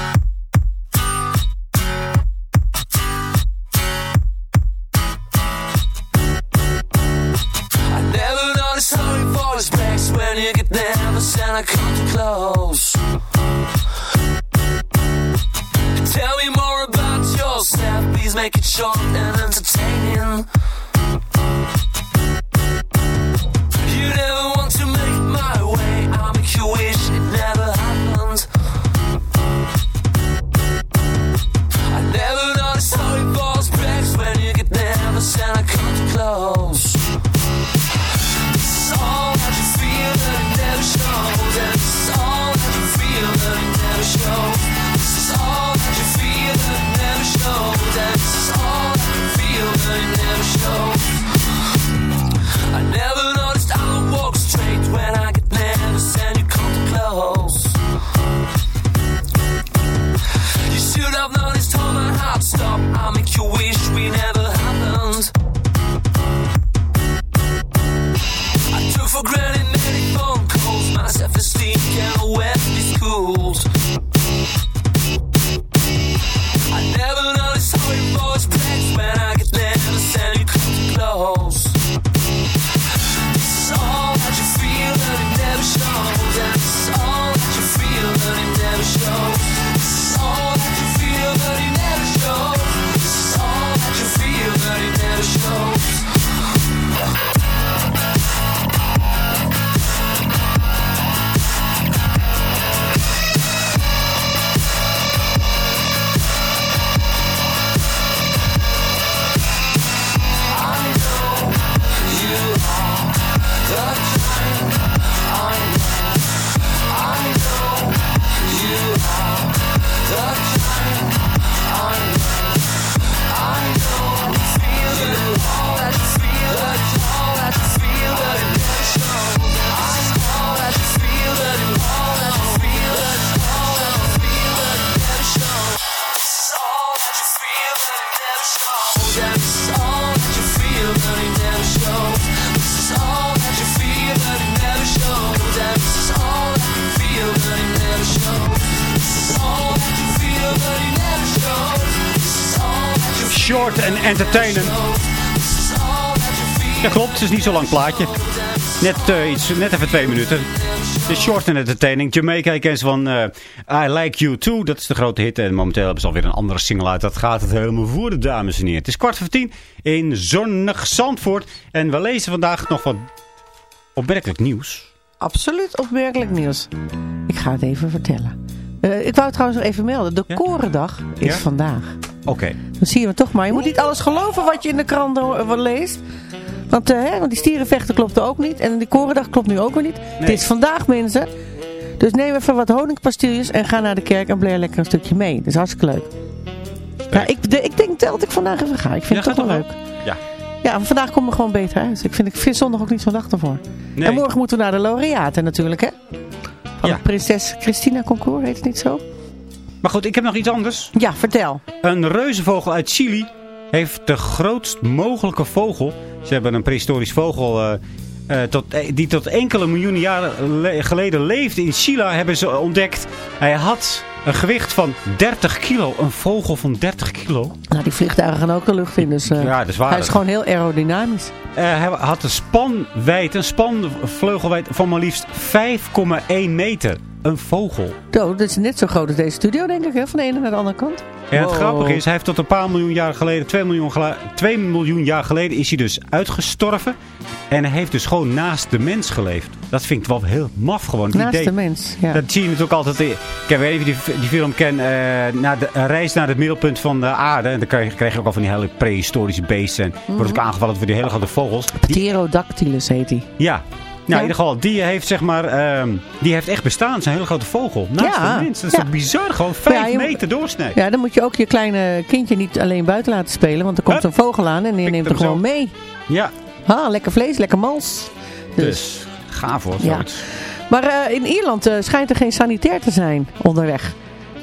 niet zo lang plaatje. Net, eh, iets, net even twee minuten. De Short and Entertaining. Jamaica, ik ken ze van eh, I Like You Too. Dat is de grote hit. En momenteel hebben ze alweer een andere single uit. Dat gaat het helemaal voor de dames en heren. Het is kwart voor tien in zonnig Zandvoort. En we lezen vandaag nog wat opmerkelijk nieuws. Absoluut opmerkelijk nieuws. Ik ga het even vertellen. Eh, ik wou het trouwens nog even melden. De Korendag is Ja? vandaag. Oké. Dan zie je het toch maar. Je moet niet alles geloven wat je in de krant leest. Want, eh, hè, want die stierenvechten klopte ook niet. En die Korendag klopt nu ook weer niet. Het is vandaag mensen. Dus neem even wat honingpastilles en ga naar de kerk en blijf lekker een stukje mee. Dat is hartstikke leuk. Ja, ik, de- ik denk dat ik vandaag even ga. Ik vind Ja, het toch wel leuk. Ja. Ja, vandaag komen we gewoon beter uit. Ik vind, ik vind zondag ook niet zo'n dag ervoor. Nee. En morgen moeten we naar de laureaten natuurlijk, hè? Van Ja. het prinses Christina Concours, heet het niet zo? Maar goed, ik heb nog iets anders. Ja, vertel. Een reuzenvogel uit Chili heeft de grootst mogelijke vogel. Ze hebben een prehistorisch vogel eh, eh, tot, eh, die tot enkele miljoenen jaren le- geleden leefde in Chili. Hebben ze ontdekt. Hij had een gewicht van 30 kilo. Een vogel van 30 kilo. Nou, die vliegtuigen gaan ook de lucht in, dus Ja, dat is waar. hij is gewoon heel aerodynamisch. Hij had een spanwijdte, een spanvleugelwijdte van maar liefst 5,1 meter. Een vogel. Zo, dat is net zo groot als deze studio, denk ik, hè? van de ene naar de andere kant. En het grappige is, hij heeft tot een paar miljoen jaar geleden, 2 miljoen, gela- 2 miljoen jaar geleden is hij dus uitgestorven. En hij heeft dus gewoon naast de mens geleefd. Dat vind ik wel heel maf gewoon. Het Naast idee- de mens, ja. Dat zie je natuurlijk altijd. in- Ik weet even die, die film ken. eh, naar de, een reis naar het middelpunt van de aarde. En dan krijg je, krijg je ook al van die hele prehistorische beesten. En Mhm. wordt ook aangevallen door die hele grote vogels. Die, Pterodactylus heet hij. ja. Nou, in ieder geval, die heeft zeg maar, ehm, die heeft echt bestaan. Het is een hele grote vogel. Naast Ja. de mens. Dat is Ja. toch bizar? Gewoon 5 Ja, je- meter doorsnee. Ja, dan moet je ook je kleine kindje niet alleen buiten laten spelen, want er komt een vogel aan en die Pikt neemt hem gewoon zo. mee. Ja, Ha, lekker vlees, lekker mals. Dus. dus gaaf hoor. Zoiets. Maar eh, in Ierland eh, schijnt er geen sanitair te zijn onderweg.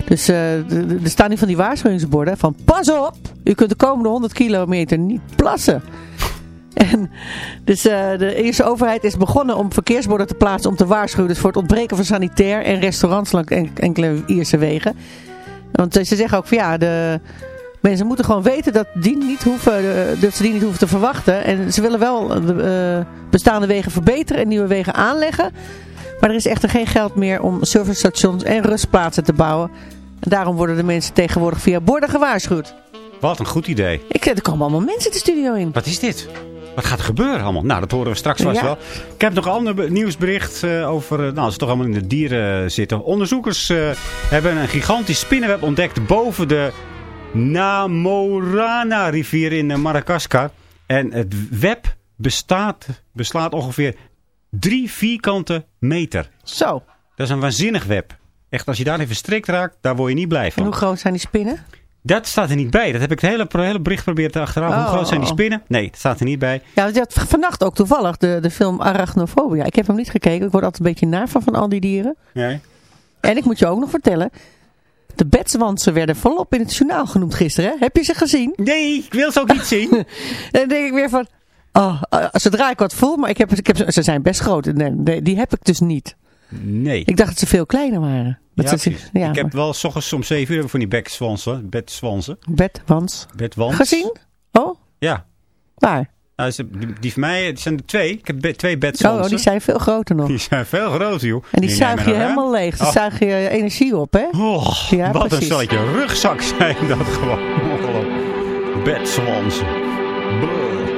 Dus eh, er staan nu van die waarschuwingsborden van pas op, u kunt de komende 100 kilometer niet plassen. En dus eh, de Ierse overheid is begonnen om verkeersborden te plaatsen om te waarschuwen dus voor het ontbreken van sanitair en restaurants langs en- enkele Ierse wegen. Want ze zeggen ook van ja, de mensen moeten gewoon weten dat, die niet hoeven, eh, dat ze die niet hoeven te verwachten. En ze willen wel de eh, bestaande wegen verbeteren en nieuwe wegen aanleggen. Maar er is echter geen geld meer om servicestations en rustplaatsen te bouwen. En daarom worden de mensen tegenwoordig via borden gewaarschuwd. Wat een goed idee. Ik, er komen allemaal mensen de studio in. Wat is dit? Wat gaat er gebeuren allemaal? Nou, dat horen we straks vast Ja. wel. Ik heb nog een ander be- nieuwsbericht eh, over... eh, nou, als ze toch allemaal in de dieren eh, zitten. Onderzoekers hebben een gigantisch spinnenweb ontdekt boven de Namorana-rivier in Madagaskar. En het web bestaat, beslaat ongeveer drie vierkante meter. Zo. Dat is een waanzinnig web. Echt, als je daar even verstrikt raakt, daar word je niet blij En van. hoe groot zijn die spinnen? Dat staat er niet bij. Dat heb ik het hele, hele bericht proberen te achterhalen. Hoe Oh. groot zijn die spinnen? Nee, dat staat er niet bij. Ja, want je had vannacht ook toevallig de, de film Arachnophobia. Ik heb hem niet gekeken. Ik word altijd een beetje naar van, van al die dieren. Nee. En ik moet je ook nog vertellen. De bedswansen werden volop in het journaal genoemd gisteren. Hè? Heb je ze gezien? Nee, ik wil ze ook niet zien. En dan denk ik weer van... Oh, eh, zodra ik wat voel, maar ik heb, ik heb, ze ze zijn best groot. Nee, die heb ik dus niet. Nee. Ik dacht dat ze veel kleiner waren. Ja, ze- precies. ja, ik heb maar- wel s ochtends om 7 uur van die bedswansen. Bedswansen. Bedwans. Bedwans. Gezien? Oh, Ja. waar? Nou, ze- die, die van mij die zijn er twee. Ik heb be- twee Oh, bedswansen. oh, die zijn veel groter nog. Die zijn veel groter, joh. En die, nemen zuig je helemaal leeg. Daar Oh. zuig je energie op, hè? Oh, Ja, wat precies. een stelletje rugzak zijn dat gewoon. Bedswansen. Brrr.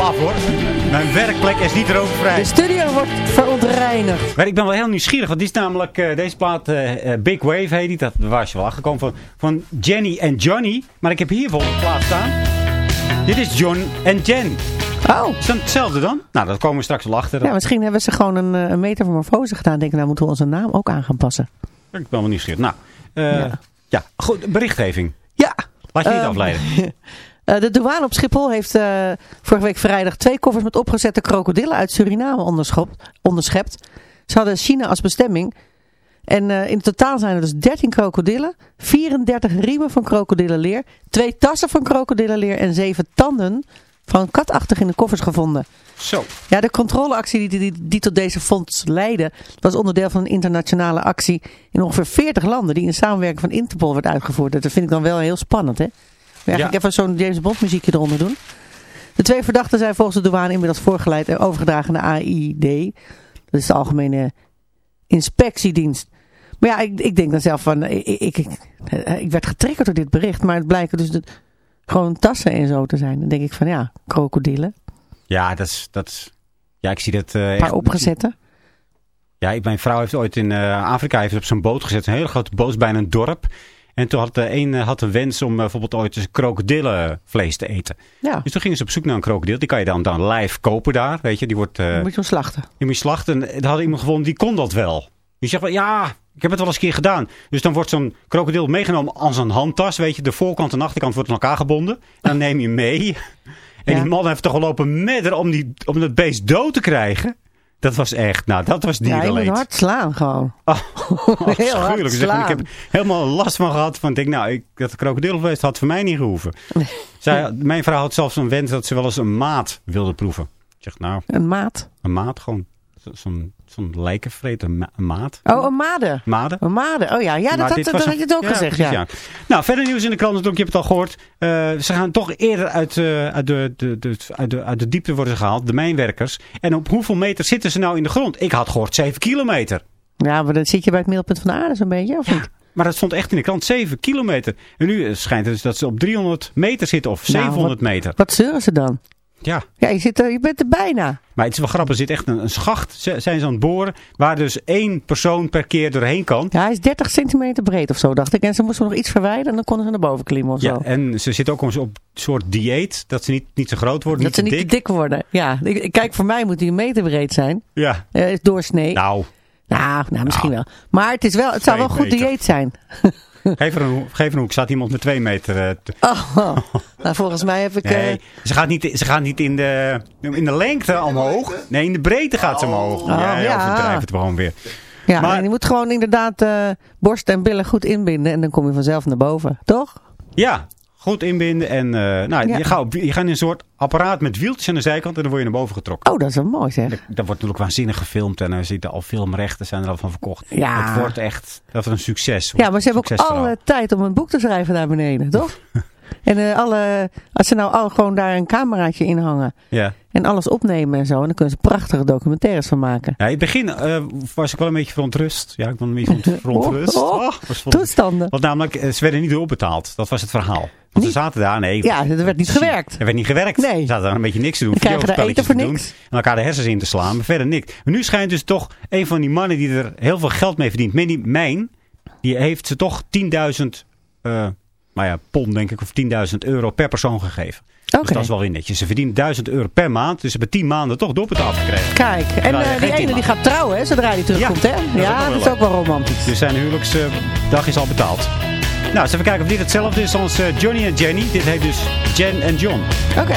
Af hoor. Mijn werkplek is niet rookvrij. De studio wordt verontreinigd. Maar ik ben wel heel nieuwsgierig, want die is namelijk, eh, deze plaat, eh, eh, Big Wave heet die, dat was je wel aangekomen van, van Jenny en Johnny. Maar ik heb hier een plaat staan. Dit is John en Jen. Oh. Is dat hetzelfde dan? Nou, dat komen we straks wel achter. Ja, misschien hebben ze gewoon een, een metamorfose gedaan. Denken, nou moeten we onze naam ook aan gaan passen. Ik ben wel nieuwsgierig. Nou, eh, ja. Ja. goed, berichtgeving. Ja. Laat je niet Ehm, afleiden. Eh, de douane op Schiphol heeft eh, vorige week vrijdag twee koffers met opgezette krokodillen uit Suriname onderschept. onderschept. Ze hadden China als bestemming. En eh, in totaal zijn er dus 13 krokodillen, 34 riemen van krokodillenleer, twee tassen van krokodillenleer en zeven tanden van katachtig in de koffers gevonden. Zo. Ja, de controleactie die, die, die tot deze fonds leidde, was onderdeel van een internationale actie in ongeveer 40 landen die in samenwerking van Interpol werd uitgevoerd. Dat vind ik dan wel heel spannend, hè? Ja, Ja. ik even zo'n James Bond muziekje eronder doen. De twee verdachten zijn volgens de douane inmiddels voorgeleid en overgedragen naar AID. Dat is de Algemene Inspectiedienst. Maar ja, ik, ik denk dan zelf van, ik, ik, ik, werd getriggerd door dit bericht, maar het blijken dus gewoon tassen en zo te zijn. Dan denk ik van, ja, krokodillen, Ja, dat is, dat is, ja, ik zie dat eh, een paar opgezette. Ja, mijn vrouw heeft ooit in eh, Afrika heeft op zo'n boot gezet. Een hele grote boot bij een dorp. En toen had de een eh, had een wens om eh, bijvoorbeeld ooit eens krokodillenvlees te eten. Ja, Dus toen gingen ze op zoek naar een krokodil. Die kan je dan, dan live kopen daar. Weet je, die wordt eh, dan moet je hem slachten. die moet je slachten. En daar had iemand gevonden die kon dat wel. Die zegt van ja, ik heb het wel eens een keer gedaan. Dus dan wordt zo'n krokodil meegenomen als een handtas. Weet je, de voorkant en de achterkant wordt aan elkaar gebonden. En dan neem je mee. En Ja. die man heeft toch gelopen medder om, die, om dat beest dood te krijgen. Dat was echt, nou dat was Ja, je dierenleed. hard slaan gewoon. Oh, Heel hard. Zeg maar, ik slaan. heb helemaal last van gehad. Van, ik denk, nou, ik, dat krokodillenvlees had voor mij niet gehoeven. Zij, mijn vrouw had zelfs een wens dat ze wel eens een maat wilde proeven. Ik zeg, nou, Een maat. een maat gewoon. Zo- Zo'n zo'n lijkenvreter, ma- maat. Oh, een made. Made. Een made. Oh ja, ja dat, had, dat je het ook gezegd. precies, Ja. Nou, verder nieuws in de krant natuurlijk, je hebt het al gehoord. Eh, ze gaan toch eerder uit, eh, uit, de, de, de, uit, de, uit de diepte worden gehaald, de mijnwerkers. En op hoeveel meter zitten ze nou in de grond? Ik had gehoord 7 kilometer. ja, maar dan zit je bij het middelpunt van de aarde zo'n beetje, of niet? Maar dat stond echt in de krant, 7 kilometer. En nu eh, schijnt het dus dat ze op 300 meter zitten of 700 Nou, wat- meter. Wat zeuren ze dan? Ja, Ja, je, zit er, je bent er bijna. maar het is wel grappig. Er zit echt een, een schacht, zijn ze aan het boren, waar dus één persoon per keer doorheen kan. Ja, hij is 30 centimeter breed of zo, dacht ik. En ze moesten nog iets verwijderen en dan konden ze naar boven klimmen of Ja, zo. en ze zitten ook op een soort dieet, dat ze niet, niet zo groot worden, Dat ze niet niet te te dik. worden. Ja, kijk, voor mij moet hij een meter breed zijn. Ja, is doorsnee. Nou, nou, nou, misschien wel. Maar het, is wel, het zou wel Twee goed meter. dieet zijn. geef er een, geef er een hoek. Staat iemand met twee meter eh, te- Oh, nou, volgens mij heb ik... eh, Nee, ze gaat niet, ze gaat niet in, de, in de lengte omhoog. Nee, in de breedte gaat ze omhoog. ja, Oh, ja. ja. overdrijf het gewoon weer. ja, maar- en je moet gewoon inderdaad eh, borst en billen goed inbinden. En dan kom je vanzelf naar boven. Toch? Ja, goed inbinden. En eh, nou, Ja. je, gaat je gaat in een soort apparaat met wieltjes aan de zijkant. En dan word je naar boven getrokken. Oh, dat is wel mooi zeg. Dat, dat wordt natuurlijk waanzinnig gefilmd. En er zitten al filmrechten zijn er al van verkocht. Ja. Het wordt echt dat is een succes. Ja, maar ze hebben ook alle tijd om een boek te schrijven daar beneden, toch? en eh, alle, als ze nou al gewoon daar een cameraatje in hangen Ja. En alles opnemen en zo, en dan kunnen ze prachtige documentaires van maken. Ja, in het begin eh, was ik wel een beetje verontrust. Ja, ik ben een beetje verontrust. Oh, oh. Oh. Toestanden. Want namelijk, eh, ze werden niet doorbetaald. Dat was het verhaal. Want ze zaten daar, nee. Ja, er werd niet gewerkt. Er werd niet gewerkt. Nee. Ze zaten daar een beetje niks te doen. We krijgen daar eten voor niks. doen, En elkaar de hersens in te slaan. Maar verder niks. Maar nu schijnt dus toch een van die mannen die er heel veel geld mee verdient. Manny Mijn, die heeft ze toch 10.000 eh nou ja, pond denk ik. Of 10.000 euro per persoon gegeven. Dus Oké. dat is wel weer netjes. Ze verdient 1000 euro per maand. Dus ze hebben 10 maanden toch doorbetaald gekregen. Kijk, en eh, die ene die gaat trouwen, hè, zodra hij terugkomt, Ja, hè? dat is ook Ja, wel dat is ook wel romantisch. Dus zijn huwelijksdag is al betaald. Nou, eens even kijken of dit hetzelfde is als eh, Johnny en Jenny. Dit heet dus Jen en John. Oké.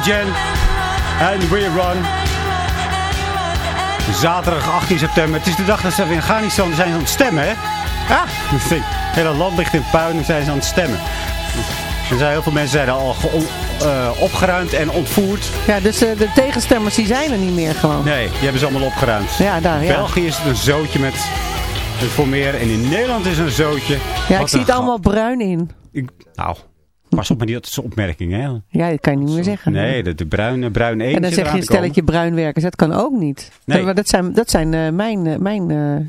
En Jen en We Run. Zaterdag 18 september. Het is de dag dat ze in Afghanistan zijn aan het stemmen, hè? Ah, het hele land ligt in puin en zijn ze aan het stemmen. Er zijn heel veel mensen zijn al eh, opgeruimd en ontvoerd. Ja, dus eh, de tegenstemmers die zijn er niet meer gewoon. Nee, die hebben ze allemaal opgeruimd. Ja, daar, In ja. België is het een zootje met voor meer. En in Nederland is het een zootje. Ja, Wat ik zie het allemaal bruin in. Ik, nou, pas op met die dat is een opmerking, hè? Ja, dat kan je niet meer zeggen. Nee, de, de bruine, bruine eentje en dan zeg je een stelletje bruinwerkers. Dat kan ook niet. Nee. Maar dat zijn, dat zijn eh, mijn... eh, mijn eh,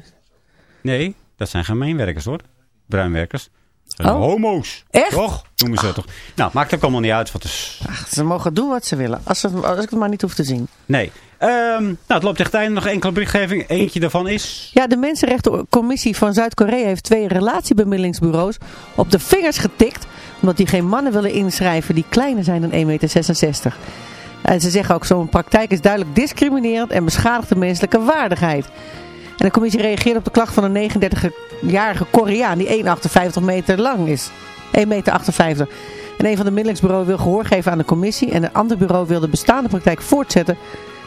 Nee, dat zijn geen mijnwerkers hoor. Bruinwerkers. Dat Oh. homo's. Echt? Toch? Noemen ze dat toch? Nou, maakt ook allemaal niet uit. Wat is... ach, ze mogen doen wat ze willen. Als, ze, als ik het maar niet hoef te zien. Nee. Ehm, nou, het loopt echt einde. Nog enkele berichtgeving. Eentje daarvan is... Ja, de Mensenrechtencommissie van Zuid-Korea heeft twee relatiebemiddelingsbureaus op de vingers getikt. Omdat die geen mannen willen inschrijven die kleiner zijn dan 1,66 meter. En ze zeggen ook, zo'n praktijk is duidelijk discriminerend en beschadigt de menselijke waardigheid. En de commissie reageert op de klacht van een 39-jarige Koreaan die 1,58 meter lang is. 1,58 meter. En een van de middelingsbureaus wil gehoor geven aan de commissie en een ander bureau wil de bestaande praktijk voortzetten.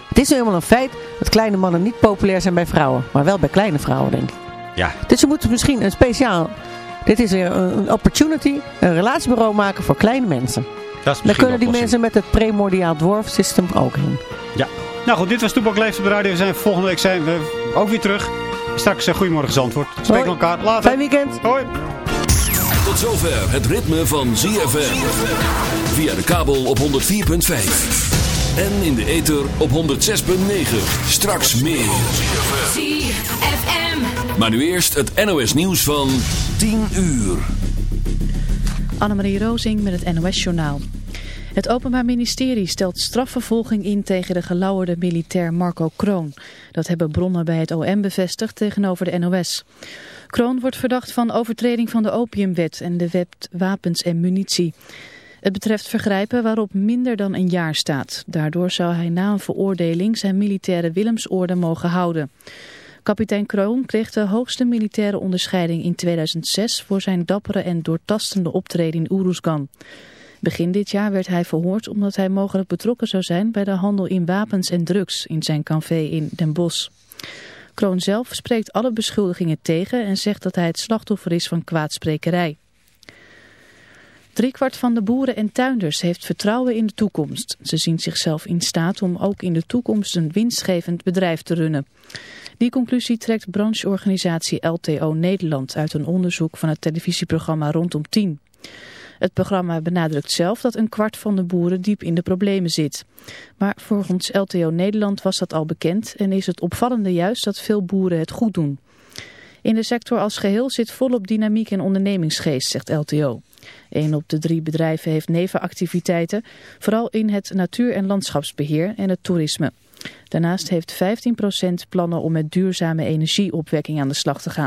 Het is nu helemaal een feit dat kleine mannen niet populair zijn bij vrouwen, maar wel bij kleine vrouwen denk ik. Ja. Dus ze moeten misschien een speciaal, dit is weer een een opportunity, een relatiebureau maken voor kleine mensen. Dat is Dan kunnen die mensen met het primordiaal dwarf system ook heen. Ja. Nou goed, dit was Toepak Leeft op de radio. We zijn, volgende week zijn we ook weer terug. Straks uh, Goedemorgen Zandvoort. Spreken elkaar later. Fijn weekend. Hoi. Tot zover het ritme van ZFM. Via de kabel op 104.5. En in de ether op 106.9. Straks meer. Maar nu eerst het NOS nieuws van 10 uur. Annemarie Rozing met het NOS-journaal. Het Openbaar Ministerie stelt strafvervolging in tegen de gelauwerde militair Marco Kroon. Dat hebben bronnen bij het OM bevestigd tegenover de NOS. Kroon wordt verdacht van overtreding van de opiumwet en de wet wapens en munitie. Het betreft vergrijpen waarop minder dan een jaar staat. Daardoor zou hij na een veroordeling zijn militaire Willemsorde mogen houden. Kapitein Kroon kreeg de hoogste militaire onderscheiding in 2006 voor zijn dappere en doortastende optreden in Oeruzgan. Begin dit jaar werd hij verhoord omdat hij mogelijk betrokken zou zijn bij de handel in wapens en drugs in zijn café in Den Bosch. Kroon zelf spreekt alle beschuldigingen tegen en zegt dat hij het slachtoffer is van kwaadsprekerij. Driekwart van de boeren en tuinders heeft vertrouwen in de toekomst. Ze zien zichzelf in staat om ook in de toekomst een winstgevend bedrijf te runnen. Die conclusie trekt brancheorganisatie LTO Nederland uit een onderzoek van het televisieprogramma Rondom 10. Het programma benadrukt zelf dat een kwart van de boeren diep in de problemen zit. Maar volgens LTO Nederland was dat al bekend en is het opvallende juist dat veel boeren het goed doen. In de sector als geheel zit volop dynamiek en ondernemingsgeest, zegt LTO. Een op de drie bedrijven heeft nevenactiviteiten, vooral in het natuur- en landschapsbeheer en het toerisme. Daarnaast heeft 15% plannen om met duurzame energieopwekking aan de slag te gaan.